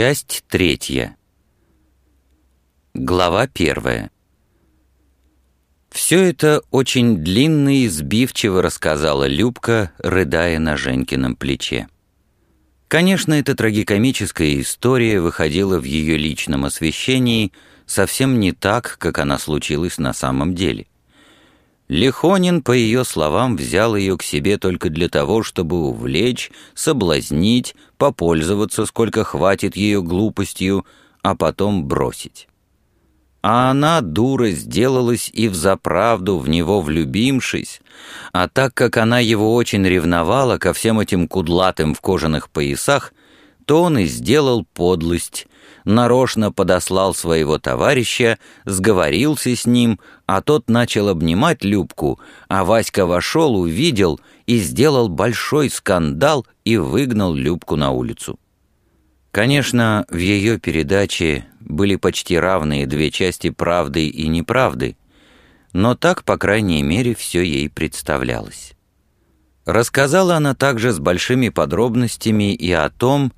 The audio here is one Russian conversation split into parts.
Часть третья. Глава первая. Все это очень длинно и сбивчиво рассказала Любка, рыдая на Женькином плече. Конечно, эта трагикомическая история выходила в ее личном освещении совсем не так, как она случилась на самом деле. Лихонин, по ее словам, взял ее к себе только для того, чтобы увлечь, соблазнить, попользоваться, сколько хватит ее глупостью, а потом бросить. А она, дура, сделалась и взаправду в него влюбившись, а так как она его очень ревновала ко всем этим кудлатым в кожаных поясах, то он и сделал подлость, нарочно подослал своего товарища, сговорился с ним, а тот начал обнимать Любку, а Васька вошел, увидел и сделал большой скандал и выгнал Любку на улицу. Конечно, в ее передаче были почти равные две части правды и неправды, но так, по крайней мере, все ей представлялось. Рассказала она также с большими подробностями и о том,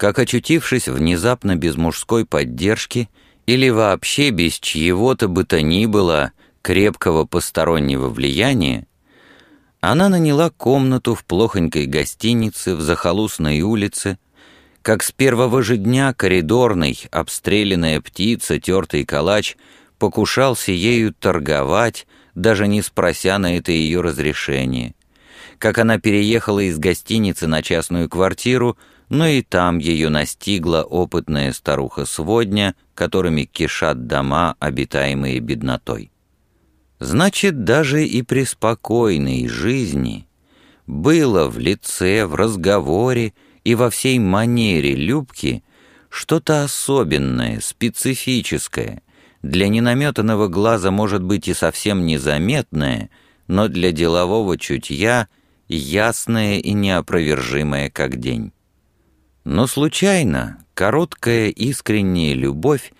как, очутившись внезапно без мужской поддержки или вообще без чьего-то бы то ни было крепкого постороннего влияния, она наняла комнату в плохонькой гостинице в захолустной улице, как с первого же дня коридорный, обстрелянная птица, тертый калач, покушался ею торговать, даже не спрося на это ее разрешение. Как она переехала из гостиницы на частную квартиру, но и там ее настигла опытная старуха-сводня, которыми кишат дома, обитаемые беднотой. Значит, даже и при спокойной жизни было в лице, в разговоре и во всей манере Любки что-то особенное, специфическое, для ненаметанного глаза может быть и совсем незаметное, но для делового чутья ясное и неопровержимое как день. Но случайно короткая искренняя любовь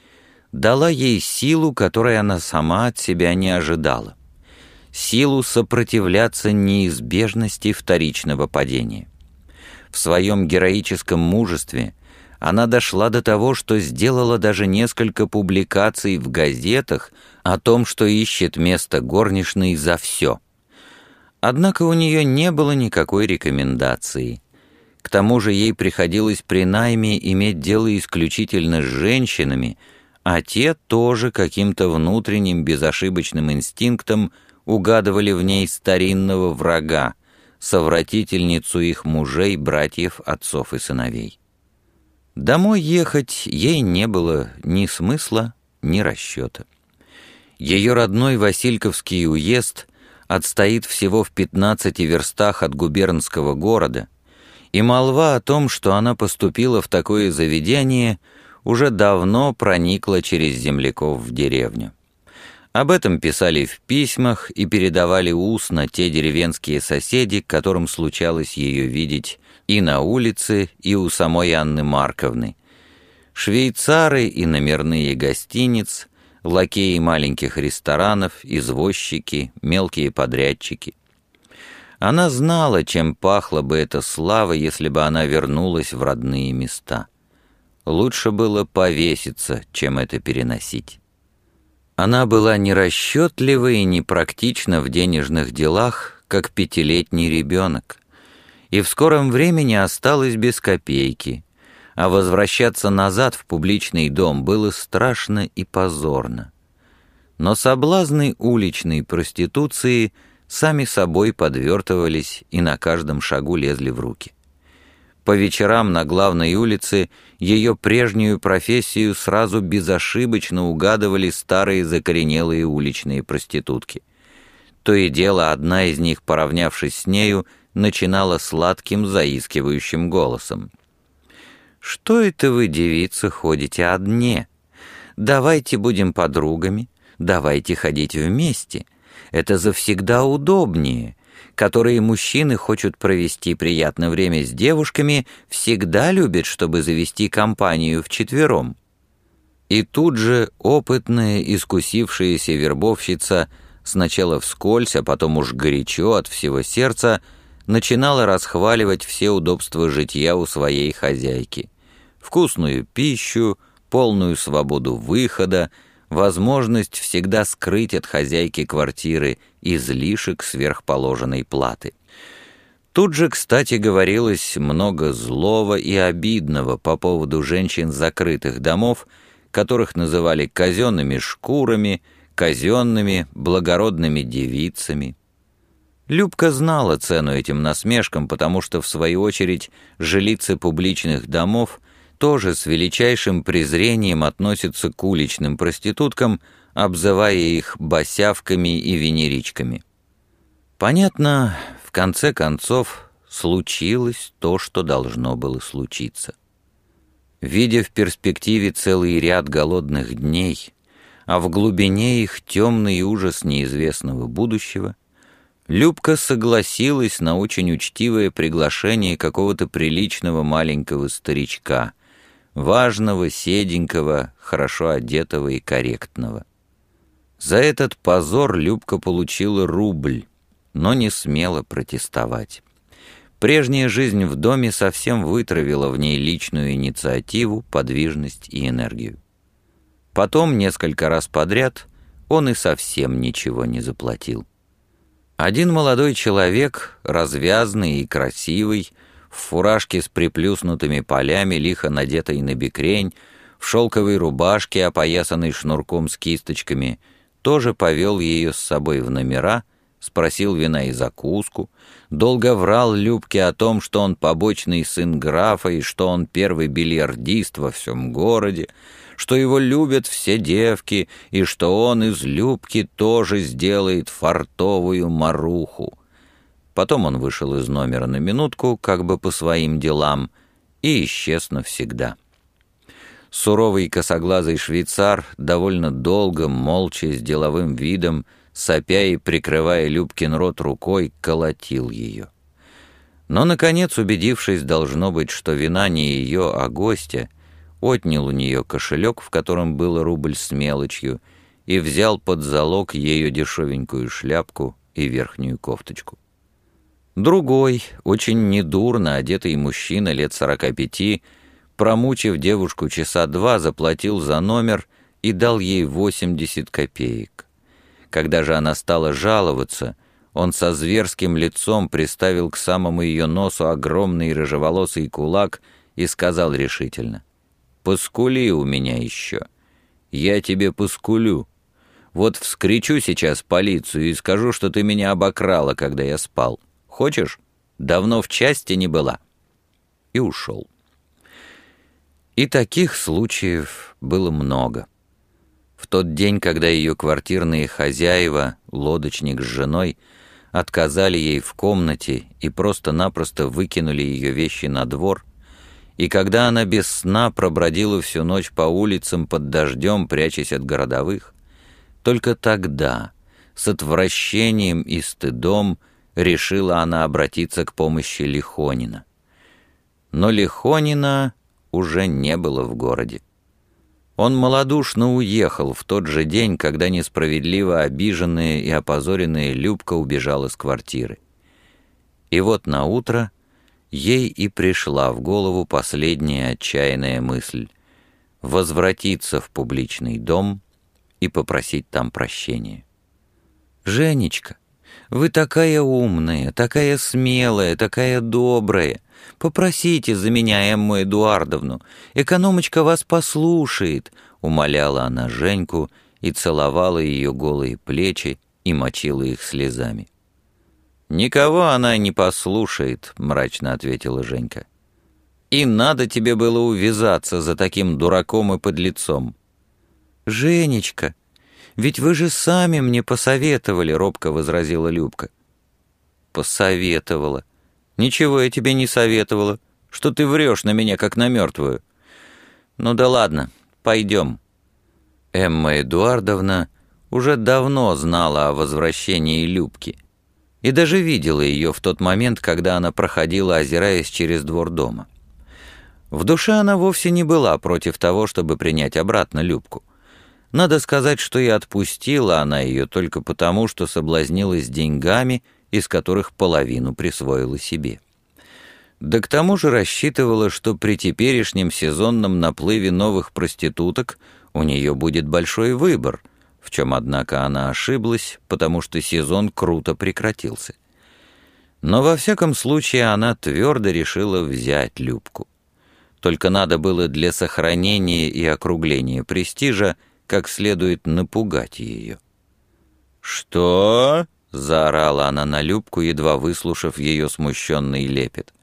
дала ей силу, которой она сама от себя не ожидала. Силу сопротивляться неизбежности вторичного падения. В своем героическом мужестве она дошла до того, что сделала даже несколько публикаций в газетах о том, что ищет место горничной за все. Однако у нее не было никакой рекомендации – к тому же ей приходилось при найме иметь дело исключительно с женщинами, а те тоже каким-то внутренним безошибочным инстинктом угадывали в ней старинного врага, совратительницу их мужей, братьев, отцов и сыновей. Домой ехать ей не было ни смысла, ни расчета. Ее родной Васильковский уезд отстоит всего в 15 верстах от губернского города — и молва о том, что она поступила в такое заведение, уже давно проникла через земляков в деревню. Об этом писали в письмах и передавали устно те деревенские соседи, которым случалось ее видеть и на улице, и у самой Анны Марковны. Швейцары и номерные гостиниц, лакеи маленьких ресторанов, извозчики, мелкие подрядчики. Она знала, чем пахла бы эта слава, если бы она вернулась в родные места. Лучше было повеситься, чем это переносить. Она была нерасчетлива и непрактична в денежных делах, как пятилетний ребенок, и в скором времени осталась без копейки, а возвращаться назад в публичный дом было страшно и позорно. Но соблазны уличной проституции – сами собой подвертывались и на каждом шагу лезли в руки. По вечерам на главной улице ее прежнюю профессию сразу безошибочно угадывали старые закоренелые уличные проститутки. То и дело одна из них, поравнявшись с нею, начинала сладким заискивающим голосом. «Что это вы, девицы, ходите одне? Давайте будем подругами, давайте ходить вместе» это завсегда удобнее. Которые мужчины хочут провести приятное время с девушками, всегда любят, чтобы завести компанию вчетвером. И тут же опытная, искусившаяся вербовщица сначала вскользь, а потом уж горячо от всего сердца начинала расхваливать все удобства житья у своей хозяйки. вкусную пищу, полную свободу выхода, возможность всегда скрыть от хозяйки квартиры излишек сверхположенной платы. Тут же, кстати, говорилось много злого и обидного по поводу женщин закрытых домов, которых называли казенными шкурами, казенными, благородными девицами. Любка знала цену этим насмешкам, потому что, в свою очередь, жилицы публичных домов тоже с величайшим презрением относятся к уличным проституткам, обзывая их босявками и венеричками. Понятно, в конце концов, случилось то, что должно было случиться. Видя в перспективе целый ряд голодных дней, а в глубине их темный ужас неизвестного будущего, Любка согласилась на очень учтивое приглашение какого-то приличного маленького старичка, важного, седенького, хорошо одетого и корректного. За этот позор Любка получила рубль, но не смела протестовать. Прежняя жизнь в доме совсем вытравила в ней личную инициативу, подвижность и энергию. Потом, несколько раз подряд, он и совсем ничего не заплатил. Один молодой человек, развязный и красивый, в фуражке с приплюснутыми полями, лихо надетой на бекрень, в шелковой рубашке, опоясанной шнурком с кисточками, тоже повел ее с собой в номера спросил вина и закуску, долго врал Любке о том, что он побочный сын графа и что он первый бильярдист во всем городе, что его любят все девки и что он из Любки тоже сделает фартовую маруху. Потом он вышел из номера на минутку, как бы по своим делам, и исчез навсегда. Суровый косоглазый швейцар довольно долго, молча, с деловым видом, сопя и прикрывая Любкин рот рукой, колотил ее. Но, наконец, убедившись, должно быть, что вина не ее, а гостя, отнял у нее кошелек, в котором был рубль с мелочью, и взял под залог ее дешевенькую шляпку и верхнюю кофточку. Другой, очень недурно одетый мужчина лет сорока пяти, промучив девушку часа два, заплатил за номер и дал ей восемьдесят копеек. Когда же она стала жаловаться, он со зверским лицом приставил к самому ее носу огромный рыжеволосый кулак и сказал решительно, «Поскули у меня еще. Я тебе поскулю. Вот вскричу сейчас полицию и скажу, что ты меня обокрала, когда я спал. Хочешь? Давно в части не была». И ушел. И таких случаев было много. В тот день, когда ее квартирные хозяева, лодочник с женой, отказали ей в комнате и просто-напросто выкинули ее вещи на двор, и когда она без сна пробродила всю ночь по улицам под дождем, прячась от городовых, только тогда, с отвращением и стыдом, решила она обратиться к помощи Лихонина. Но Лихонина уже не было в городе. Он малодушно уехал в тот же день, когда несправедливо обиженная и опозоренная Любка убежала с квартиры. И вот на утро ей и пришла в голову последняя отчаянная мысль — возвратиться в публичный дом и попросить там прощения. «Женечка, вы такая умная, такая смелая, такая добрая!» Попросите за меня Эмму Эдуардовну, экономочка вас послушает», — умоляла она Женьку и целовала ее голые плечи и мочила их слезами. «Никого она не послушает», — мрачно ответила Женька. «И надо тебе было увязаться за таким дураком и подлецом». «Женечка, ведь вы же сами мне посоветовали», — робко возразила Любка. «Посоветовала. «Ничего я тебе не советовала, что ты врешь на меня, как на мертвую». «Ну да ладно, пойдем». Эмма Эдуардовна уже давно знала о возвращении Любки и даже видела ее в тот момент, когда она проходила, озираясь через двор дома. В душе она вовсе не была против того, чтобы принять обратно Любку. Надо сказать, что и отпустила она ее только потому, что соблазнилась деньгами из которых половину присвоила себе. Да к тому же рассчитывала, что при теперешнем сезонном наплыве новых проституток у нее будет большой выбор, в чем, однако, она ошиблась, потому что сезон круто прекратился. Но во всяком случае она твердо решила взять Любку. Только надо было для сохранения и округления престижа как следует напугать ее. «Что?» — заорала она на Любку, едва выслушав ее смущенный лепет.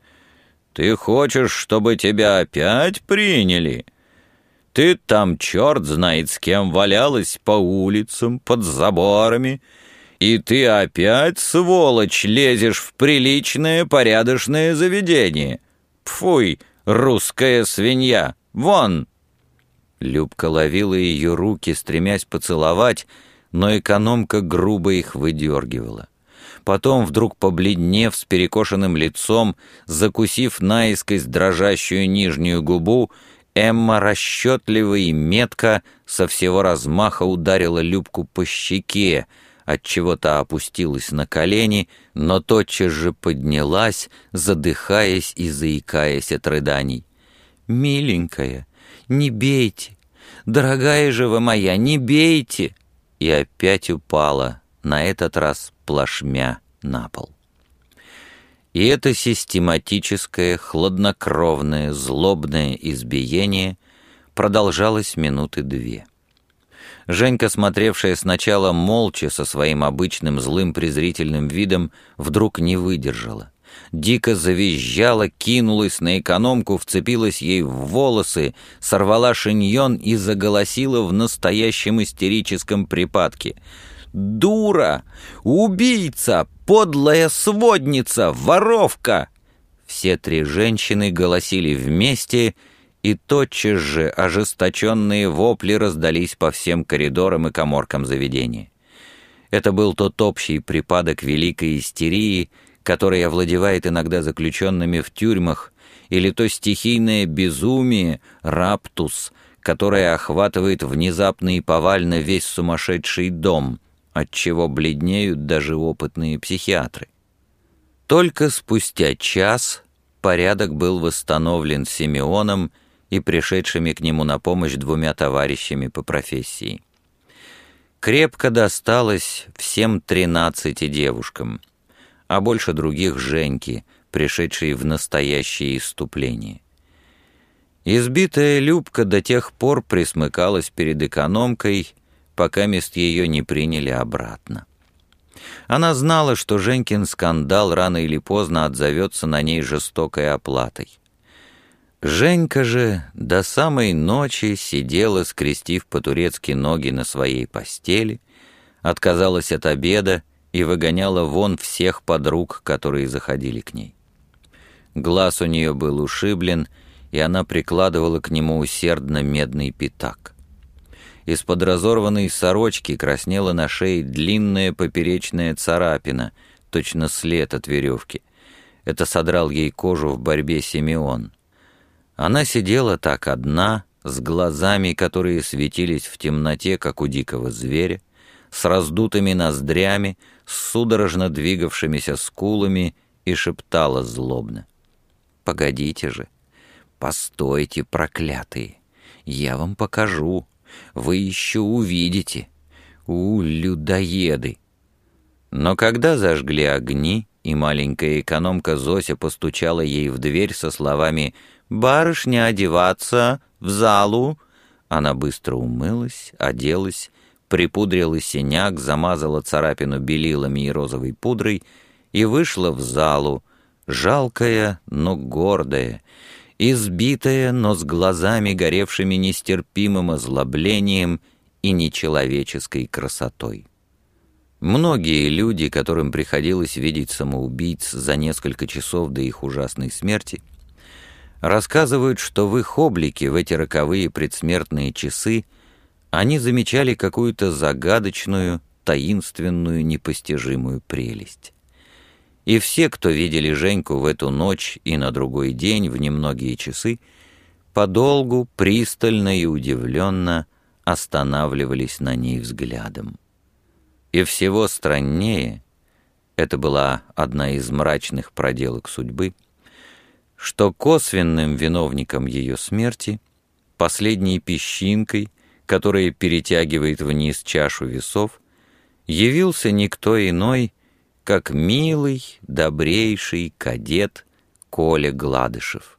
Ты хочешь, чтобы тебя опять приняли? Ты там черт знает с кем валялась по улицам, под заборами, и ты опять, сволочь, лезешь в приличное порядочное заведение. Пфуй, русская свинья, вон!» Любка ловила ее руки, стремясь поцеловать, но экономка грубо их выдергивала. Потом, вдруг побледнев с перекошенным лицом, закусив наискось дрожащую нижнюю губу, Эмма расчетливо и метко со всего размаха ударила Любку по щеке, отчего та опустилась на колени, но тотчас же поднялась, задыхаясь и заикаясь от рыданий. «Миленькая, не бейте! Дорогая же вы моя, не бейте!» И опять упала, на этот раз плашмя на пол. И это систематическое, хладнокровное, злобное избиение продолжалось минуты две. Женька, смотревшая сначала молча со своим обычным злым презрительным видом, вдруг не выдержала. Дико завизжала, кинулась на экономку, вцепилась ей в волосы, сорвала шиньон и заголосила в настоящем истерическом припадке — дура, убийца, подлая сводница, воровка!» Все три женщины голосили вместе, и тотчас же ожесточенные вопли раздались по всем коридорам и коморкам заведения. Это был тот общий припадок великой истерии, который овладевает иногда заключенными в тюрьмах, или то стихийное безумие, раптус, которое охватывает внезапно и повально весь сумасшедший дом — отчего бледнеют даже опытные психиатры. Только спустя час порядок был восстановлен Симеоном и пришедшими к нему на помощь двумя товарищами по профессии. Крепко досталось всем тринадцати девушкам, а больше других Женьки, пришедшие в настоящее иступление. Избитая Любка до тех пор присмыкалась перед экономкой пока мест ее не приняли обратно. Она знала, что Женькин скандал рано или поздно отзовется на ней жестокой оплатой. Женька же до самой ночи сидела, скрестив по-турецки ноги на своей постели, отказалась от обеда и выгоняла вон всех подруг, которые заходили к ней. Глаз у нее был ушиблен, и она прикладывала к нему усердно медный пятак. Из-под разорванной сорочки краснела на шее длинная поперечная царапина, точно след от веревки. Это содрал ей кожу в борьбе Симеон. Она сидела так одна, с глазами, которые светились в темноте, как у дикого зверя, с раздутыми ноздрями, с судорожно двигавшимися скулами и шептала злобно. «Погодите же! Постойте, проклятые! Я вам покажу!» Вы еще увидите. У, людоеды!» Но когда зажгли огни, и маленькая экономка Зося постучала ей в дверь со словами «Барышня одеваться, в залу!», она быстро умылась, оделась, припудрила синяк, замазала царапину белилами и розовой пудрой и вышла в залу, жалкая, но гордая, избитая, но с глазами, горевшими нестерпимым озлоблением и нечеловеческой красотой. Многие люди, которым приходилось видеть самоубийц за несколько часов до их ужасной смерти, рассказывают, что в их облике в эти роковые предсмертные часы они замечали какую-то загадочную, таинственную, непостижимую прелесть. И все, кто видели Женьку в эту ночь и на другой день, в немногие часы, подолгу, пристально и удивленно останавливались на ней взглядом. И всего страннее, это была одна из мрачных проделок судьбы, что косвенным виновником ее смерти, последней песчинкой, которая перетягивает вниз чашу весов, явился никто иной, как милый, добрейший кадет Коля Гладышев.